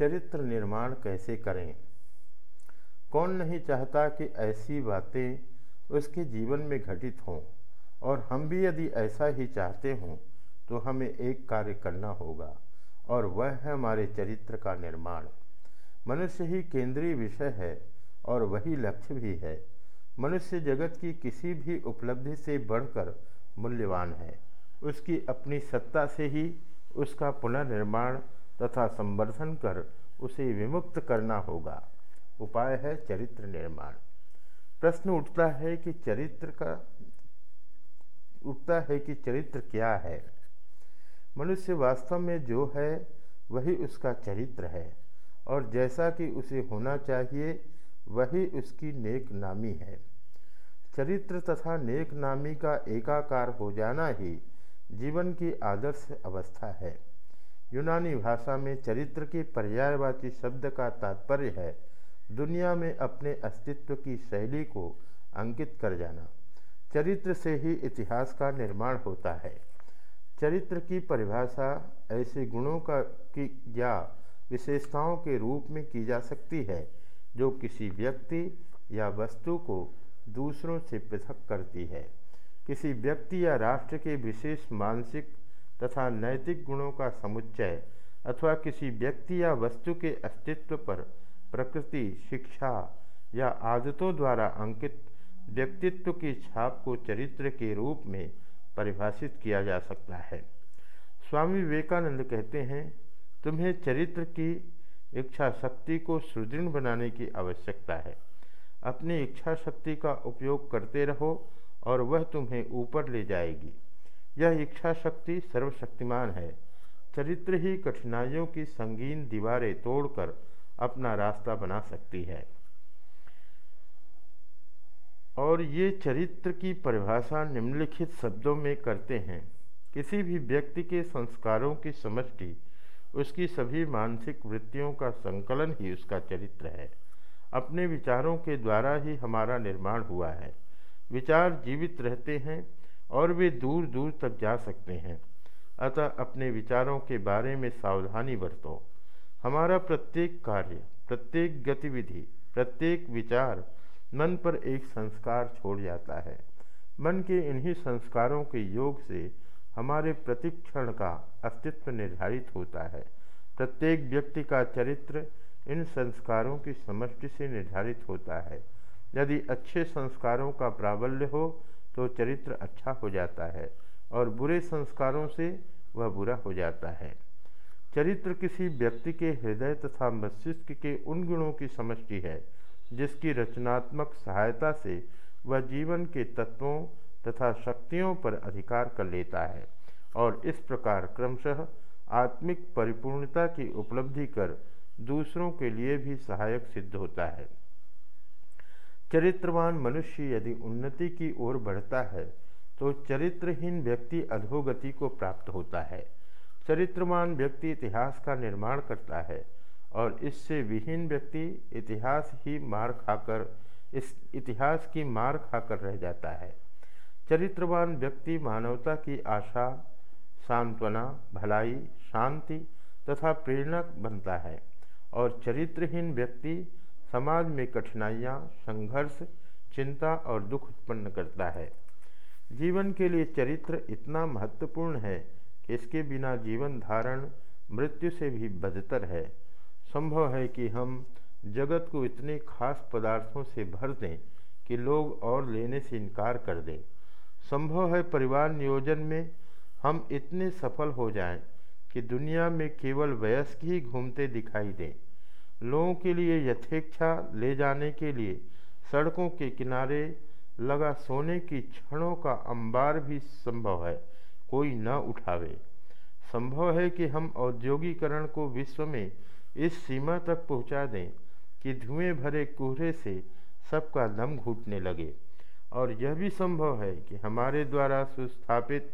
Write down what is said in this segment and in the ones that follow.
चरित्र निर्माण कैसे करें? कौन नहीं चाहता कि ऐसी बातें उसके जीवन में घटित हों? और हम भी यदि ऐसा ही चाहते हों तो हमें एक कार्य करना होगा, और वह है हमारे चरित्र का निर्माण। मनुष्य ही केंद्रीय विषय है, और वही लक्ष्य भी है। मनुष्य जगत की किसी भी उपलब्धि से बढ़कर मूल्यवान है। उसकी अपनी सत्ता से ही उसका पुनर्निर्माण तथा संवर्धन कर उसे विमुक्त करना होगा। उपाय है चरित्र निर्माण। प्रश्न उठता है कि चरित्र का, उठता है कि चरित्र क्या है? मनुष्य वास्तव में जो है, वही उसका चरित्र है, और जैसा कि उसे होना चाहिए, वही उसकी नेक नामी है। चरित्र तथा नेक नामी का एकाकार हो जाना ही जीवन की आदर्श अवस्था है। यूनानी भाषा में चरित्र के पर्यायवाची शब्द का तात्पर्य है दुनिया में अपने अस्तित्व की शैली को अंकित कर जाना। चरित्र से ही इतिहास का निर्माण होता है। चरित्र की परिभाषा ऐसे गुणों का की, या विशेषताओं के रूप में की जा सकती है, जो किसी व्यक्ति या वस्तु को दूसरों से पृथक करती है। किसी व्यक्ति या राष्ट्र के विशेष मानसिक तथा नैतिक गुणों का समुच्चय अथवा किसी व्यक्ति या वस्तु के अस्तित्व पर प्रकृति, शिक्षा या आदतों द्वारा अंकित व्यक्तित्व की छाप को चरित्र के रूप में परिभाषित किया जा सकता है। स्वामी विवेकानंद कहते हैं, तुम्हें चरित्र की इच्छा शक्ति को सुदृढ़ बनाने की आवश्यकता है। अपनी इच्छा शक्ति का उपयोग करते रहो और वह तुम्हें ऊपर ले जाएगी। यह इच्छा शक्ति सर्वशक्तिमान है। चरित्र ही कठिनाइयों की संगीन दीवारें तोड़कर अपना रास्ता बना सकती है। और ये चरित्र की परिभाषा निम्नलिखित शब्दों में करते हैं। किसी भी व्यक्ति के संस्कारों की समष्टि, उसकी सभी मानसिक वृत्तियों का संकलन ही उसका चरित्र है। अपने विचारों के द्वारा ही हमारा निर्माण हुआ है। विचार जीवित रहते हैं और वे दूर दूर तक जा सकते हैं। अतः अपने विचारों के बारे में सावधानी बरतो। हमारा प्रत्येक कार्य, प्रत्येक गतिविधि, प्रत्येक विचार मन पर एक संस्कार छोड़ जाता है। मन के इन्हीं संस्कारों के योग से हमारे प्रतिक्षण का अस्तित्व निर्धारित होता है। प्रत्येक व्यक्ति का चरित्र इन संस्कारों की समष्टि से निर्धारित होता है। यदि अच्छे संस्कारों का प्राबल्य हो तो चरित्र अच्छा हो जाता है और बुरे संस्कारों से वह बुरा हो जाता है। चरित्र किसी व्यक्ति के हृदय तथा मस्तिष्क के उन गुणों की समष्टि है, जिसकी रचनात्मक सहायता से वह जीवन के तत्वों तथा शक्तियों पर अधिकार कर लेता है और इस प्रकार क्रमशः आत्मिक परिपूर्णता की उपलब्धि कर दूसरों के लिए भी सहायक सिद्ध होता है। चरित्रवान मनुष्य यदि उन्नति की ओर बढ़ता है तो चरित्रहीन व्यक्ति अधोगति को प्राप्त होता है। चरित्रवान व्यक्ति इतिहास का निर्माण करता है और इससे विहीन व्यक्ति इतिहास ही मार खाकर, इस इतिहास की मार खाकर रह जाता है। चरित्रवान व्यक्ति मानवता की आशा, सांत्वना, भलाई, शांति तथा प्रेरणा बनता है और चरित्रहीन व्यक्ति समाज में कठिनाइयाँ, संघर्ष, चिंता और दुख उत्पन्न करता है। जीवन के लिए चरित्र इतना महत्वपूर्ण है कि इसके बिना जीवन धारण मृत्यु से भी बदतर है। संभव है कि हम जगत को इतने खास पदार्थों से भर दें कि लोग और लेने से इनकार कर दें। संभव है परिवार नियोजन में हम इतने सफल हो जाएँ कि दुनिया में केवल वयस्क ही घूमते दिखाई दें। लोगों के लिए यथेक्षा ले जाने के लिए सड़कों के किनारे लगा सोने की क्षणों का अंबार भी संभव है, कोई न उठावे। संभव है कि हम औद्योगिकरण को विश्व में इस सीमा तक पहुँचा दें कि धुएँ भरे कोहरे से सबका दम घुटने लगे। और यह भी संभव है कि हमारे द्वारा सुस्थापित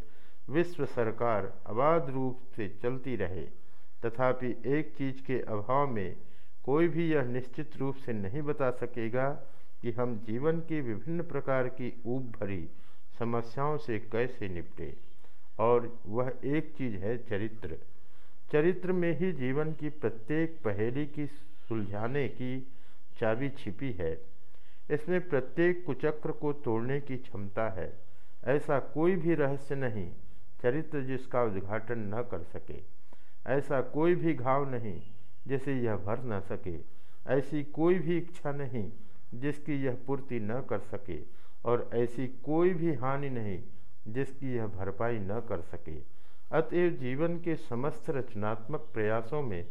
विश्व सरकार अबाध रूप से चलती रहे, तथापि एक चीज़ के अभाव में कोई भी यह निश्चित रूप से नहीं बता सकेगा कि हम जीवन की विभिन्न प्रकार की ऊब भरी समस्याओं से कैसे निपटे। और वह एक चीज़ है चरित्र। चरित्र में ही जीवन की प्रत्येक पहेली की सुलझाने की चाबी छिपी है। इसमें प्रत्येक कुचक्र को तोड़ने की क्षमता है। ऐसा कोई भी रहस्य नहीं, चरित्र जिसका उद्घाटन न कर सके। ऐसा कोई भी घाव नहीं जिसे यह भर न सके। ऐसी कोई भी इच्छा नहीं जिसकी यह पूर्ति न कर सके, और ऐसी कोई भी हानि नहीं जिसकी यह भरपाई न कर सके। अतएव जीवन के समस्त रचनात्मक प्रयासों में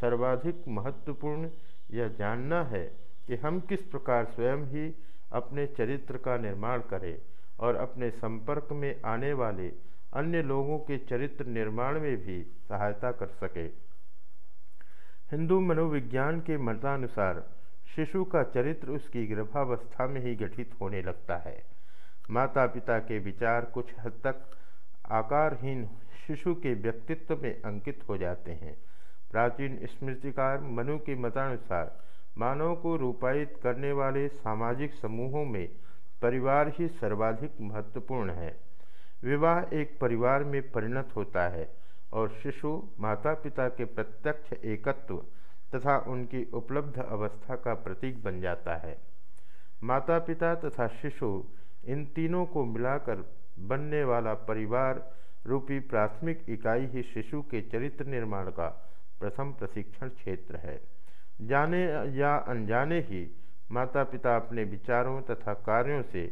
सर्वाधिक महत्वपूर्ण यह जानना है कि हम किस प्रकार स्वयं ही अपने चरित्र का निर्माण करें और अपने संपर्क में आने वाले अन्य लोगों के चरित्र निर्माण में भी सहायता कर सके। हिंदू मनोविज्ञान के मतानुसार, शिशु का चरित्र उसकी गर्भावस्था में ही गठित होने लगता है। माता पिता के विचार कुछ हद तक आकारहीन शिशु के व्यक्तित्व में अंकित हो जाते हैं। प्राचीन स्मृतिकार मनु के मतानुसार, मानव को रूपायित करने वाले सामाजिक समूहों में परिवार ही सर्वाधिक महत्वपूर्ण है। विवाह एक परिवार में परिणत होता है। और शिशु माता पिता के प्रत्यक्ष एकत्व तथा उनकी उपलब्ध अवस्था का प्रतीक बन जाता है। माता पिता तथा शिशु इन तीनों को मिलाकर बनने वाला परिवार रूपी प्राथमिक इकाई ही शिशु के चरित्र निर्माण का प्रथम प्रशिक्षण क्षेत्र है। जाने या अनजाने ही माता पिता अपने विचारों तथा कार्यों से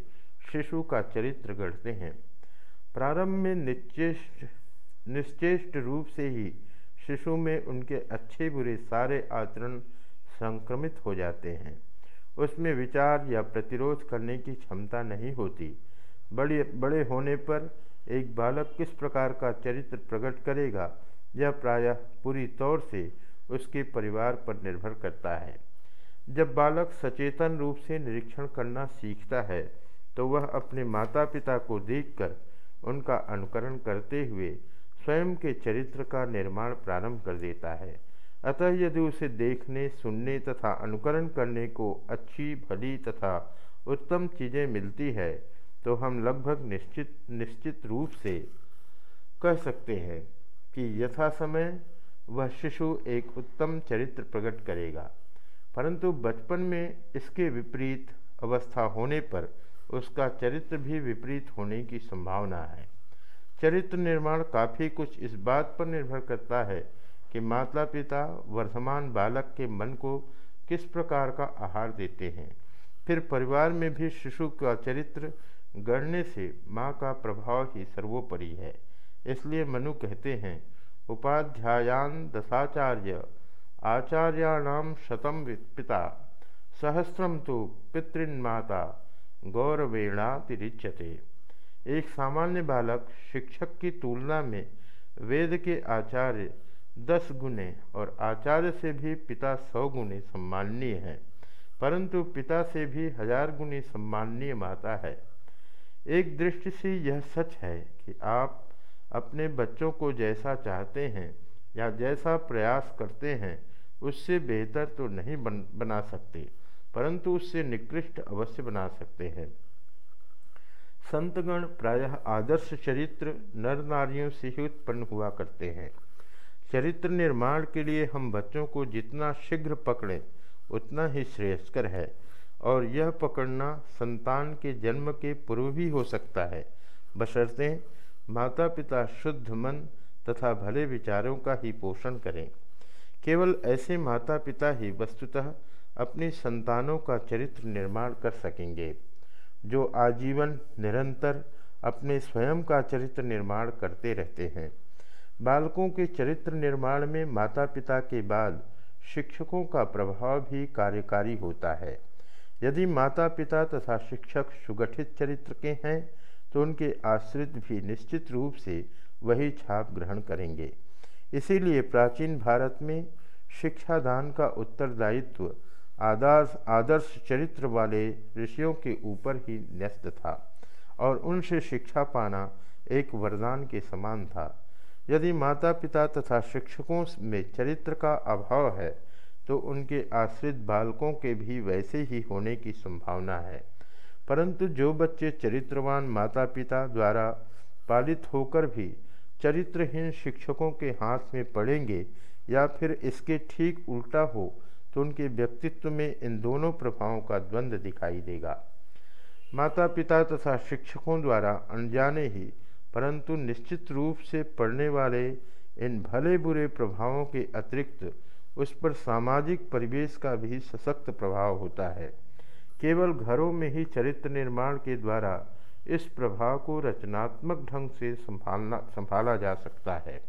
शिशु का चरित्र गढ़ते हैं। प्रारंभ में निश्चेष्ट निश्चेष्ट रूप से ही शिशु में उनके अच्छे बुरे सारे आचरण संक्रमित हो जाते हैं। उसमें विचार या प्रतिरोध करने की क्षमता नहीं होती। बड़े बड़े होने पर एक बालक किस प्रकार का चरित्र प्रकट करेगा, यह प्रायः पूरी तौर से उसके परिवार पर निर्भर करता है। जब बालक सचेतन रूप से निरीक्षण करना सीखता है तो वह अपने माता पिता को देखकर उनका अनुकरण करते हुए स्वयं के चरित्र का निर्माण प्रारंभ कर देता है। अतः यदि उसे देखने, सुनने तथा अनुकरण करने को अच्छी, भली तथा उत्तम चीज़ें मिलती है तो हम लगभग निश्चित निश्चित रूप से कह सकते हैं कि यथा समय वह शिशु एक उत्तम चरित्र प्रकट करेगा। परंतु बचपन में इसके विपरीत अवस्था होने पर उसका चरित्र भी विपरीत होने की संभावना है। चरित्र निर्माण काफ़ी कुछ इस बात पर निर्भर करता है कि माता पिता वर्तमान बालक के मन को किस प्रकार का आहार देते हैं। फिर परिवार में भी शिशु का चरित्र गढ़ने से माँ का प्रभाव ही सर्वोपरि है। इसलिए मनु कहते हैं, उपाध्यायान दशाचार्य, आचार्याणाम शतम पिता सहस्रम तो पितृन्माता गौरवेणातिरिच्यते। एक सामान्य बालक शिक्षक की तुलना में वेद के आचार्य दस गुने और आचार्य से भी पिता सौ गुने सम्माननीय है, परंतु पिता से भी हज़ार गुनी सम्माननीय माता है। एक दृष्टि से यह सच है कि आप अपने बच्चों को जैसा चाहते हैं या जैसा प्रयास करते हैं, उससे बेहतर तो नहीं बन, बना सकते, परंतु उससे निकृष्ट अवश्य बना सकते हैं। संतगण प्रायः आदर्श चरित्र नर नारियों से ही उत्पन्न हुआ करते हैं। चरित्र निर्माण के लिए हम बच्चों को जितना शीघ्र पकड़ें, उतना ही श्रेयस्कर है। और यह पकड़ना संतान के जन्म के पूर्व भी हो सकता है। बशर्ते माता पिता शुद्ध मन तथा भले विचारों का ही पोषण करें। केवल ऐसे माता पिता ही वस्तुतः अपनी संतानों का चरित्र निर्माण कर सकेंगे। जो आजीवन निरंतर अपने स्वयं का चरित्र निर्माण करते रहते हैं। बालकों के चरित्र निर्माण में माता पिता के बाद शिक्षकों का प्रभाव भी कार्यकारी होता है। यदि माता पिता तथा शिक्षक सुगठित चरित्र के हैं तो उनके आश्रित भी निश्चित रूप से वही छाप ग्रहण करेंगे। इसीलिए प्राचीन भारत में शिक्षादान का उत्तरदायित्व आदर्श आदर्श चरित्र वाले ऋषियों के ऊपर ही न्यस्त था और उनसे शिक्षा पाना एक वरदान के समान था। यदि माता पिता तथा शिक्षकों में चरित्र का अभाव है तो उनके आश्रित बालकों के भी वैसे ही होने की संभावना है। परंतु जो बच्चे चरित्रवान माता पिता द्वारा पालित होकर भी चरित्रहीन शिक्षकों के हाथ में पड़ेंगे या फिर इसके ठीक उल्टा हो तो उनके व्यक्तित्व में इन दोनों प्रभावों का द्वंद्व दिखाई देगा। माता पिता तथा शिक्षकों द्वारा अनजाने ही, परंतु निश्चित रूप से पड़ने वाले इन भले बुरे प्रभावों के अतिरिक्त उस पर सामाजिक परिवेश का भी सशक्त प्रभाव होता है। केवल घरों में ही चरित्र निर्माण के द्वारा इस प्रभाव को रचनात्मक ढंग से संभालना, संभाला जा सकता है।